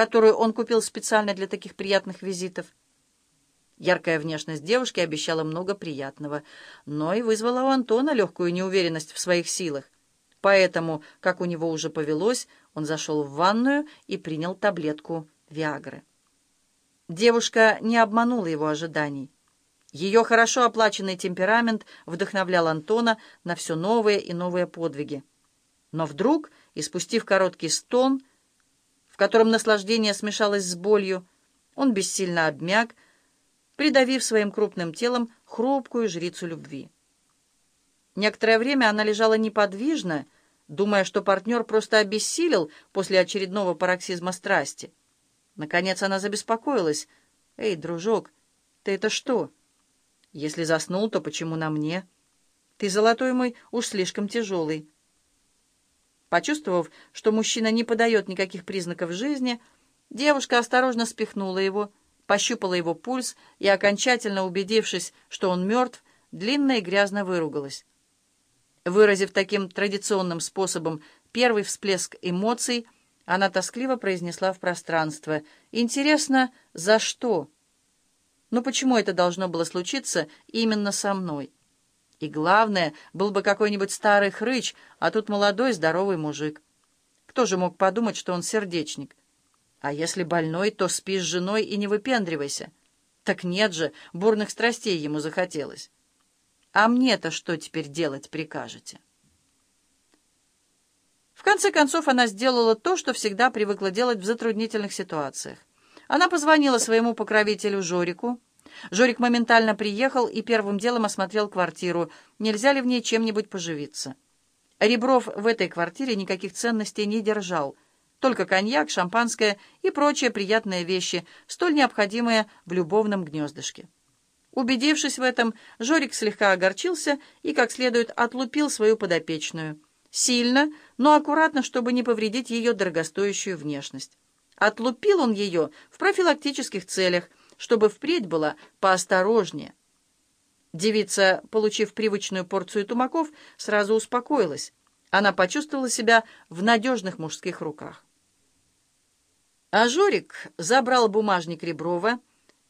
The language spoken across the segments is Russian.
которую он купил специально для таких приятных визитов. Яркая внешность девушки обещала много приятного, но и вызвала у Антона легкую неуверенность в своих силах. Поэтому, как у него уже повелось, он зашел в ванную и принял таблетку Виагры. Девушка не обманула его ожиданий. Ее хорошо оплаченный темперамент вдохновлял Антона на все новые и новые подвиги. Но вдруг, испустив короткий стон, котором наслаждение смешалось с болью, он бессильно обмяк, придавив своим крупным телом хрупкую жрицу любви. Некоторое время она лежала неподвижно, думая, что партнер просто обессилел после очередного пароксизма страсти. Наконец она забеспокоилась. «Эй, дружок, ты это что?» Если заснул, то почему на мне? Ты, золотой мой, уж слишком тяжелый. Почувствовав, что мужчина не подает никаких признаков жизни, девушка осторожно спихнула его, пощупала его пульс и, окончательно убедившись, что он мертв, длинно и грязно выругалась. Выразив таким традиционным способом первый всплеск эмоций, она тоскливо произнесла в пространство «Интересно, за что?» Но почему это должно было случиться именно со мной? И главное, был бы какой-нибудь старый хрыч, а тут молодой здоровый мужик. Кто же мог подумать, что он сердечник? А если больной, то спи с женой и не выпендривайся. Так нет же, бурных страстей ему захотелось. А мне-то что теперь делать прикажете? В конце концов, она сделала то, что всегда привыкла делать в затруднительных ситуациях. Она позвонила своему покровителю Жорику. Жорик моментально приехал и первым делом осмотрел квартиру, нельзя ли в ней чем-нибудь поживиться. Ребров в этой квартире никаких ценностей не держал, только коньяк, шампанское и прочие приятные вещи, столь необходимые в любовном гнездышке. Убедившись в этом, Жорик слегка огорчился и как следует отлупил свою подопечную. Сильно, но аккуратно, чтобы не повредить ее дорогостоящую внешность. Отлупил он ее в профилактических целях, чтобы впредь было поосторожнее. Девица, получив привычную порцию тумаков, сразу успокоилась. Она почувствовала себя в надежных мужских руках. А Жорик забрал бумажник Реброва,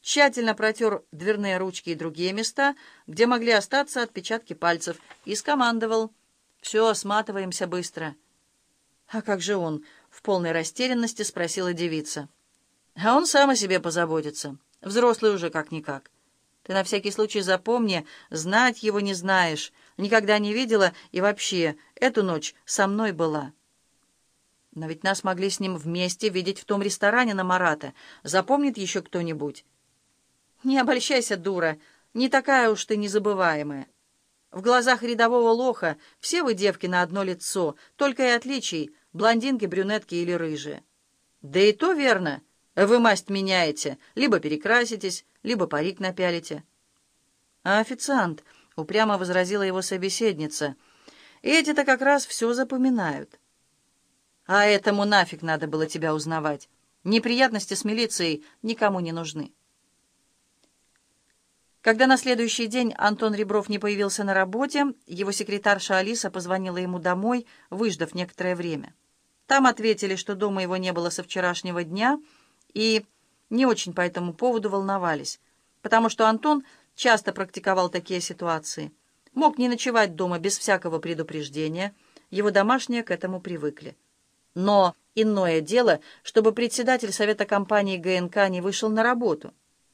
тщательно протер дверные ручки и другие места, где могли остаться отпечатки пальцев, и скомандовал «Все, сматываемся быстро». «А как же он?» — в полной растерянности спросила девица. «А он сам о себе позаботится. Взрослый уже как-никак. Ты на всякий случай запомни, знать его не знаешь, никогда не видела и вообще эту ночь со мной была». «Но ведь нас могли с ним вместе видеть в том ресторане на Марата. Запомнит еще кто-нибудь?» «Не обольщайся, дура, не такая уж ты незабываемая». В глазах рядового лоха все вы девки на одно лицо, только и отличий — блондинки, брюнетки или рыжие. Да и то верно. Вы масть меняете, либо перекраситесь, либо парик напялите. А официант, — упрямо возразила его собеседница, — эти-то как раз все запоминают. А этому нафиг надо было тебя узнавать. Неприятности с милицией никому не нужны. Когда на следующий день Антон Ребров не появился на работе, его секретарша Алиса позвонила ему домой, выждав некоторое время. Там ответили, что дома его не было со вчерашнего дня, и не очень по этому поводу волновались, потому что Антон часто практиковал такие ситуации. Мог не ночевать дома без всякого предупреждения, его домашние к этому привыкли. Но иное дело, чтобы председатель совета компании ГНК не вышел на работу —